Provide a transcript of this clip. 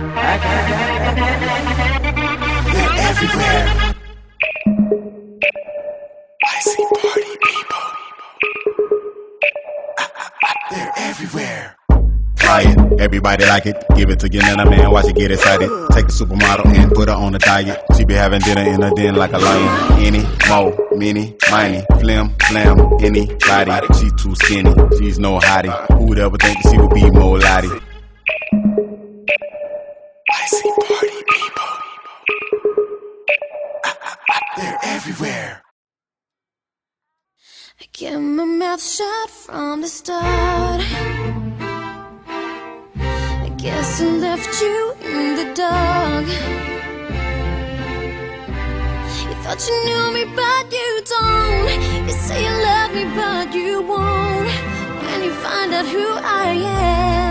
They're everywhere. I see party people. They're everywhere. Try it, everybody like it. Give it to your nana man, watch it get excited. Take the supermodel and put her on a diet. She be having dinner in her den like a lion. Any, mo, mini, miny, flim, flam, anybody. She too skinny, she's no hottie. Who would ever think she would be more lottie? Party people. They're everywhere. I kept my mouth shut from the start. I guess I left you in the dark. You thought you knew me, but you don't. You say you love me, but you won't. When you find out who I am,